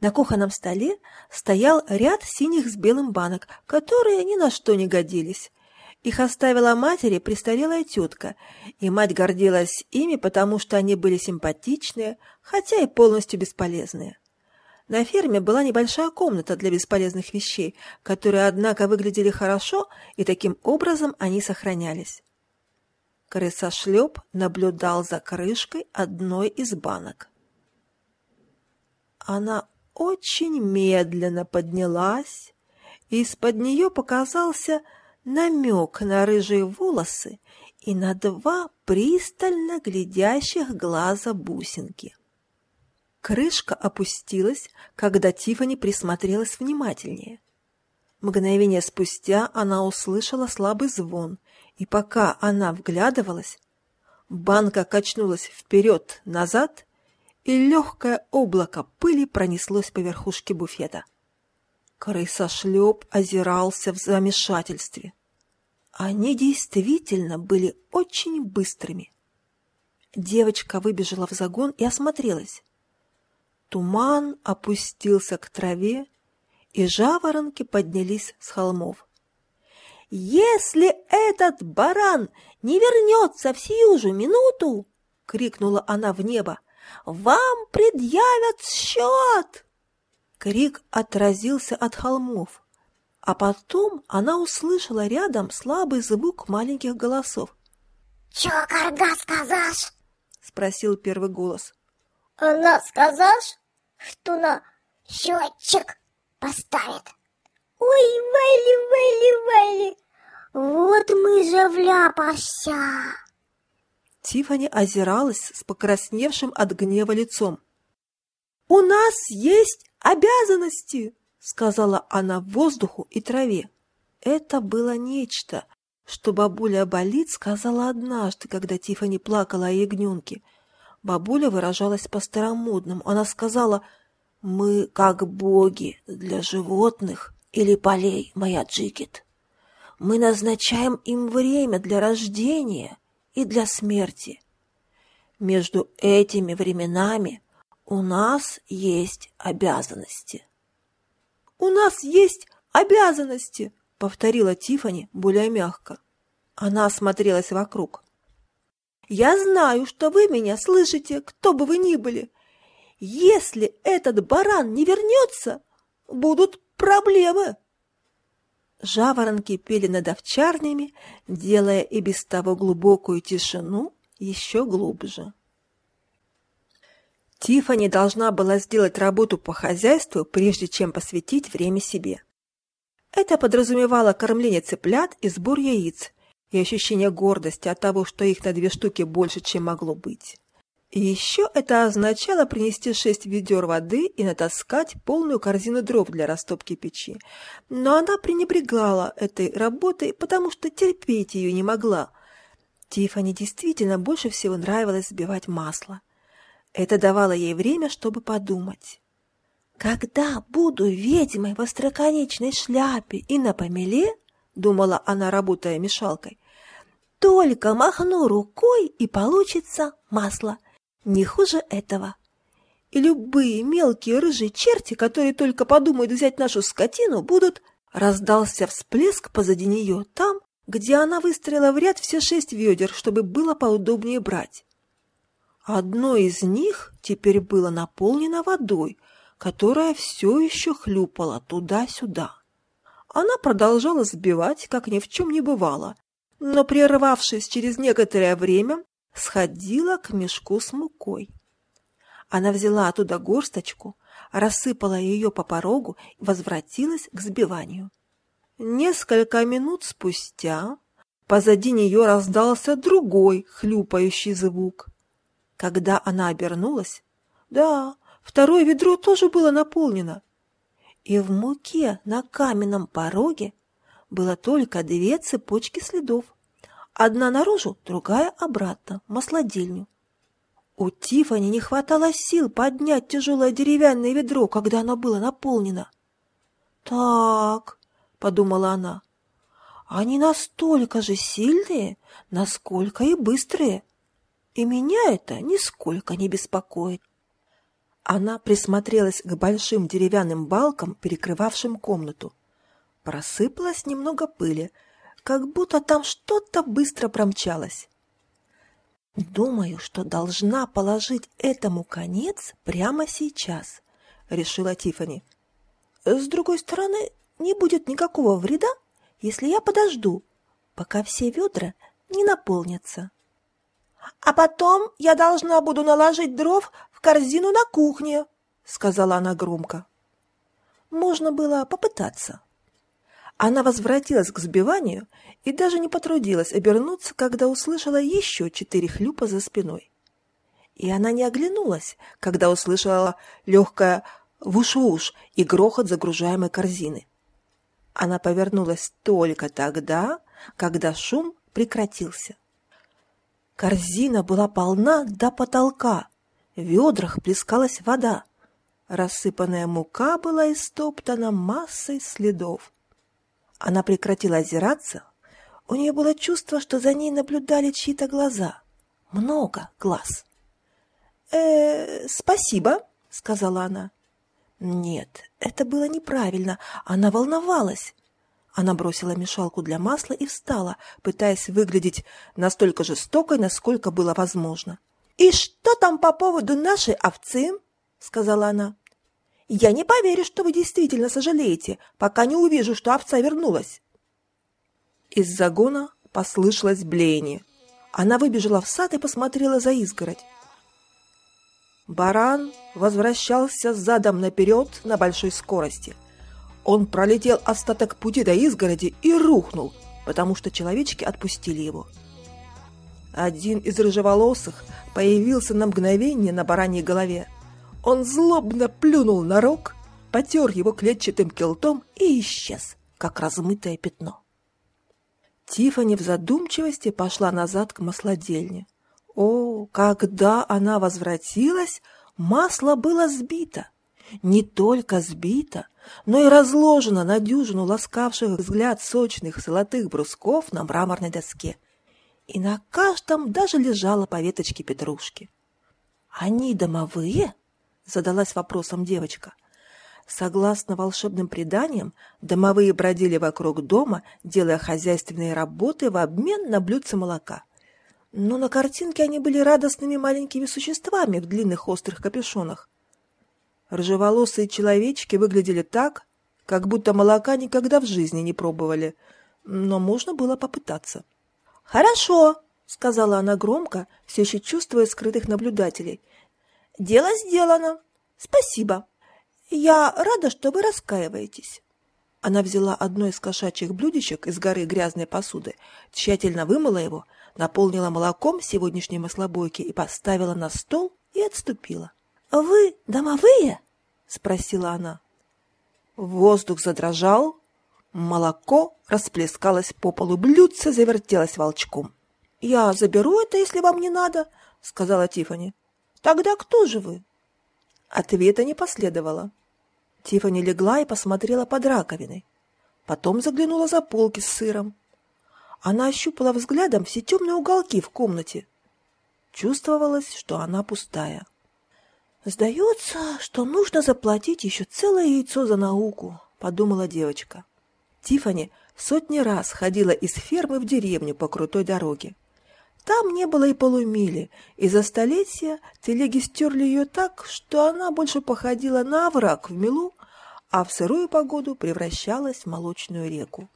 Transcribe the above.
На кухонном столе стоял ряд синих с белым банок, которые ни на что не годились. Их оставила матери престарелая тетка, и мать гордилась ими, потому что они были симпатичные, хотя и полностью бесполезные. На ферме была небольшая комната для бесполезных вещей, которые, однако, выглядели хорошо, и таким образом они сохранялись. Крысошлеп наблюдал за крышкой одной из банок. Она очень медленно поднялась, и из-под нее показался намек на рыжие волосы и на два пристально глядящих глаза бусинки. Крышка опустилась, когда Тифани присмотрелась внимательнее. Мгновение спустя она услышала слабый звон, и пока она вглядывалась, банка качнулась вперед-назад, и легкое облако пыли пронеслось по верхушке буфета. Крысошлеп озирался в замешательстве. Они действительно были очень быстрыми. Девочка выбежала в загон и осмотрелась. Туман опустился к траве, и жаворонки поднялись с холмов. «Если этот баран не вернется в сию же минуту!» — крикнула она в небо. «Вам предъявят счет!» Крик отразился от холмов, а потом она услышала рядом слабый звук маленьких голосов. «Чё, Карга, сказашь?» — спросил первый голос. «Она сказашь, что на счетчик поставит?» «Ой, Вайли, Вайли, Вайли, вот мы же вляпался!» Тифани озиралась с покрасневшим от гнева лицом. «У нас есть обязанности!» — сказала она воздуху и траве. Это было нечто, что бабуля Болит сказала однажды, когда Тифани плакала о ягненке. Бабуля выражалась по-старомодному. Она сказала, «Мы как боги для животных или полей, моя Джигит. Мы назначаем им время для рождения и для смерти. Между этими временами у нас есть обязанности. У нас есть обязанности, повторила Тифани более мягко. Она осмотрелась вокруг. Я знаю, что вы меня слышите, кто бы вы ни были. Если этот баран не вернется, будут проблемы. Жаворонки пели над овчарнями, делая и без того глубокую тишину еще глубже. Тифани должна была сделать работу по хозяйству, прежде чем посвятить время себе. Это подразумевало кормление цыплят и сбор яиц, и ощущение гордости от того, что их на две штуки больше, чем могло быть. Еще это означало принести шесть ведер воды и натаскать полную корзину дров для растопки печи. Но она пренебрегала этой работой, потому что терпеть ее не могла. Тиффани действительно больше всего нравилось сбивать масло. Это давало ей время, чтобы подумать. «Когда буду ведьмой в остроконечной шляпе и на помеле, — думала она, работая мешалкой, — только махну рукой, и получится масло — не хуже этого. И любые мелкие рыжие черти, которые только подумают взять нашу скотину, будут... Раздался всплеск позади нее, там, где она выстроила в ряд все шесть ведер, чтобы было поудобнее брать. Одно из них теперь было наполнено водой, которая все еще хлюпала туда-сюда. Она продолжала сбивать, как ни в чем не бывало, но, прервавшись через некоторое время, сходила к мешку с мукой. Она взяла оттуда горсточку, рассыпала ее по порогу и возвратилась к сбиванию. Несколько минут спустя позади нее раздался другой хлюпающий звук. Когда она обернулась, да, второе ведро тоже было наполнено, и в муке на каменном пороге было только две цепочки следов. Одна наружу, другая обратно, в маслодельню. У Тифани не хватало сил поднять тяжелое деревянное ведро, когда оно было наполнено. «Так», — подумала она, — «они настолько же сильные, насколько и быстрые, и меня это нисколько не беспокоит». Она присмотрелась к большим деревянным балкам, перекрывавшим комнату. Просыпалось немного пыли, как будто там что-то быстро промчалось. «Думаю, что должна положить этому конец прямо сейчас», — решила Тифани. «С другой стороны, не будет никакого вреда, если я подожду, пока все ведра не наполнятся. А потом я должна буду наложить дров в корзину на кухне, сказала она громко. Можно было попытаться. Она возвратилась к сбиванию и даже не потрудилась обернуться, когда услышала еще четыре хлюпа за спиной. И она не оглянулась, когда услышала легкое вуш-вуш и грохот загружаемой корзины. Она повернулась только тогда, когда шум прекратился. Корзина была полна до потолка, в ведрах плескалась вода. Рассыпанная мука была истоптана массой следов. Она прекратила озираться. У нее было чувство, что за ней наблюдали чьи-то глаза. Много глаз. «Э, спасибо», — сказала она. Нет, это было неправильно. Она волновалась. Она бросила мешалку для масла и встала, пытаясь выглядеть настолько жестокой, насколько было возможно. «И что там по поводу нашей овцы?» — сказала она. «Я не поверю, что вы действительно сожалеете, пока не увижу, что овца вернулась». Из загона послышалось блеяние. Она выбежала в сад и посмотрела за изгородь. Баран возвращался задом наперед на большой скорости. Он пролетел остаток пути до изгороди и рухнул, потому что человечки отпустили его. Один из рыжеволосых появился на мгновение на бараньей голове. Он злобно плюнул на рог, потер его клетчатым килтом и исчез, как размытое пятно. Тифани в задумчивости пошла назад к маслодельне. О, когда она возвратилась, масло было сбито. Не только сбито, но и разложено на дюжину ласкавших взгляд сочных золотых брусков на мраморной доске. И на каждом даже лежала по веточке петрушки. «Они домовые?» — задалась вопросом девочка. Согласно волшебным преданиям, домовые бродили вокруг дома, делая хозяйственные работы в обмен на блюдце молока но на картинке они были радостными маленькими существами в длинных острых капюшонах. Рыжеволосые человечки выглядели так, как будто молока никогда в жизни не пробовали, но можно было попытаться. «Хорошо», — сказала она громко, все еще чувствуя скрытых наблюдателей. «Дело сделано. Спасибо. Я рада, что вы раскаиваетесь». Она взяла одно из кошачьих блюдечек из горы грязной посуды, тщательно вымыла его, наполнила молоком сегодняшней маслобойки и поставила на стол и отступила. «Вы домовые?» — спросила она. Воздух задрожал, молоко расплескалось по полу, блюдце завертелось волчком. «Я заберу это, если вам не надо», — сказала Тифани. «Тогда кто же вы?» Ответа не последовало. Тифани легла и посмотрела под раковиной. Потом заглянула за полки с сыром. Она ощупала взглядом все темные уголки в комнате. Чувствовалось, что она пустая. «Сдается, что нужно заплатить еще целое яйцо за науку», — подумала девочка. Тифани сотни раз ходила из фермы в деревню по крутой дороге. Там не было и полумили, и за столетия телеги стерли ее так, что она больше походила на овраг в мелу, а в сырую погоду превращалась в молочную реку.